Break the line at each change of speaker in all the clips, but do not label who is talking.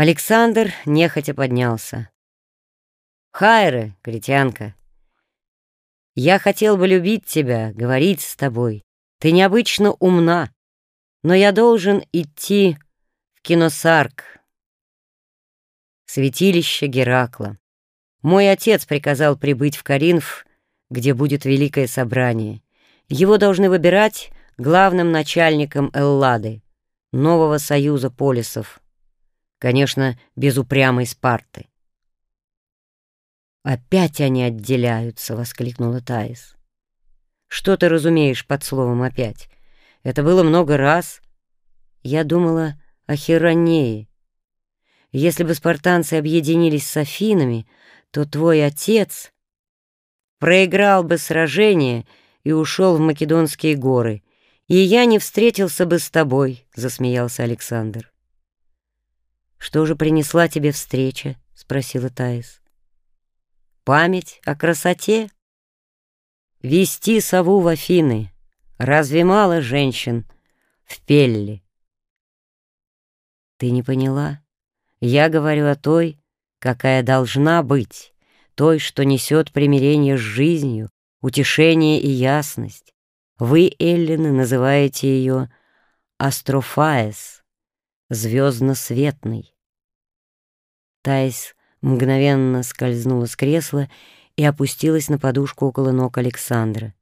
Александр нехотя поднялся. «Хайре, критянка, я хотел бы любить тебя, говорить с тобой. Ты необычно умна, но я должен идти в киносарк, святилище Геракла. Мой отец приказал прибыть в Каринф, где будет великое собрание. Его должны выбирать главным начальником Эллады, нового союза полисов. Конечно, без упрямой Спарты. «Опять они отделяются!» — воскликнула Таис. «Что ты разумеешь под словом «опять»? Это было много раз. Я думала о Херонее. Если бы спартанцы объединились с Афинами, то твой отец проиграл бы сражение и ушел в Македонские горы, и я не встретился бы с тобой», — засмеялся Александр. «Что же принесла тебе встреча?» — спросила Таис. «Память о красоте? Вести сову в Афины. Разве мало женщин в Пелле?» «Ты не поняла? Я говорю о той, какая должна быть, той, что несет примирение с жизнью, утешение и ясность. Вы, эллины, называете ее Астрофаес» звездно-светный. Тайс мгновенно скользнула с кресла и опустилась на подушку около ног Александра.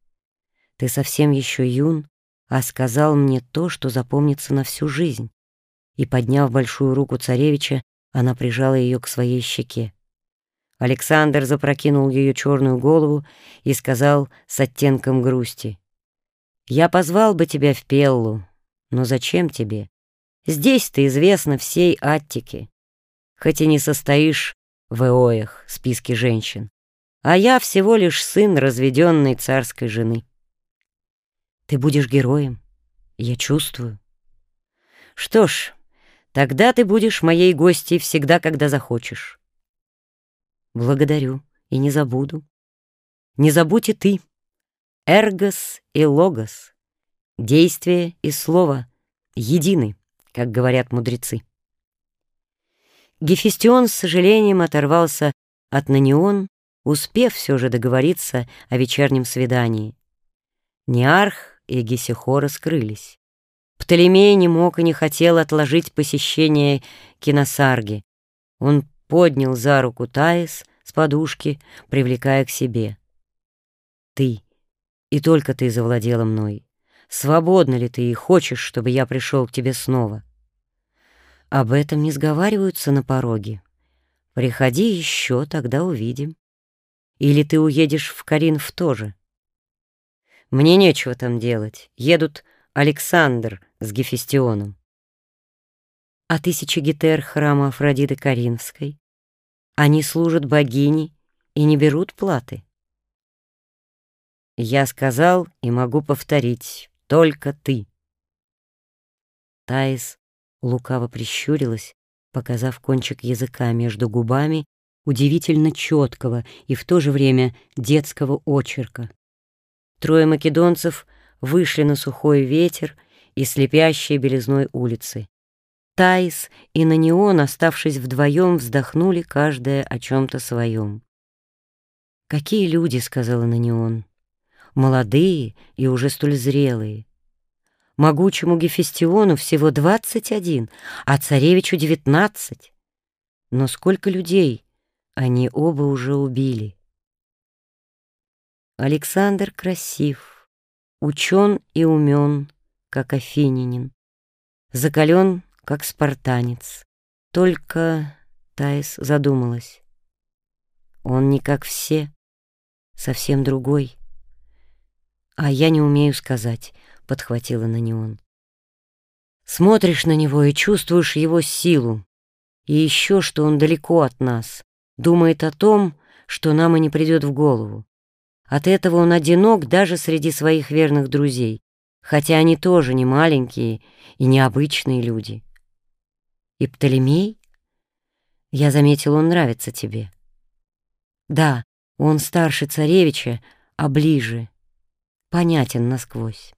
«Ты совсем еще юн, а сказал мне то, что запомнится на всю жизнь». И, подняв большую руку царевича, она прижала ее к своей щеке. Александр запрокинул ее черную голову и сказал с оттенком грусти. «Я позвал бы тебя в Пеллу, но зачем тебе? Здесь ты известна всей Аттике, хоть и не состоишь в Эоях, списке женщин, а я всего лишь сын разведенной царской жены. Ты будешь героем, я чувствую. Что ж, тогда ты будешь моей гостьей всегда, когда захочешь. Благодарю и не забуду. Не забудь и ты. Эргос и логос, действие и слово едины как говорят мудрецы. Гефестион с сожалением оторвался от Нанион, успев все же договориться о вечернем свидании. Неарх и Гесихора скрылись. Птолемей не мог и не хотел отложить посещение киносарги. Он поднял за руку Таис с подушки, привлекая к себе. «Ты, и только ты завладела мной. Свободна ли ты и хочешь, чтобы я пришел к тебе снова?» Об этом не сговариваются на пороге. Приходи еще, тогда увидим. Или ты уедешь в Каринф тоже. Мне нечего там делать. Едут Александр с Гефестионом. А тысячи гетер храма Афродиты Каринской? Они служат богине и не берут платы. Я сказал и могу повторить, только ты. Таис лукаво прищурилась, показав кончик языка между губами удивительно четкого и в то же время детского очерка. Трое македонцев вышли на сухой ветер и слепящие белизной улицы. Таис и Нанион, оставшись вдвоем, вздохнули каждая о чем-то своем. «Какие люди», — сказала Нанион, — «молодые и уже столь зрелые. Могучему Гефестиону всего двадцать один, а царевичу девятнадцать. Но сколько людей они оба уже убили. Александр красив, учен и умен, как афининин, закален, как спартанец. Только Таис задумалась. Он не как все, совсем другой. А я не умею сказать —— подхватила на неон. «Смотришь на него и чувствуешь его силу. И еще, что он далеко от нас, думает о том, что нам и не придет в голову. От этого он одинок даже среди своих верных друзей, хотя они тоже не маленькие и необычные люди. И Птолемей? Я заметил, он нравится тебе. Да, он старше царевича, а ближе, понятен насквозь.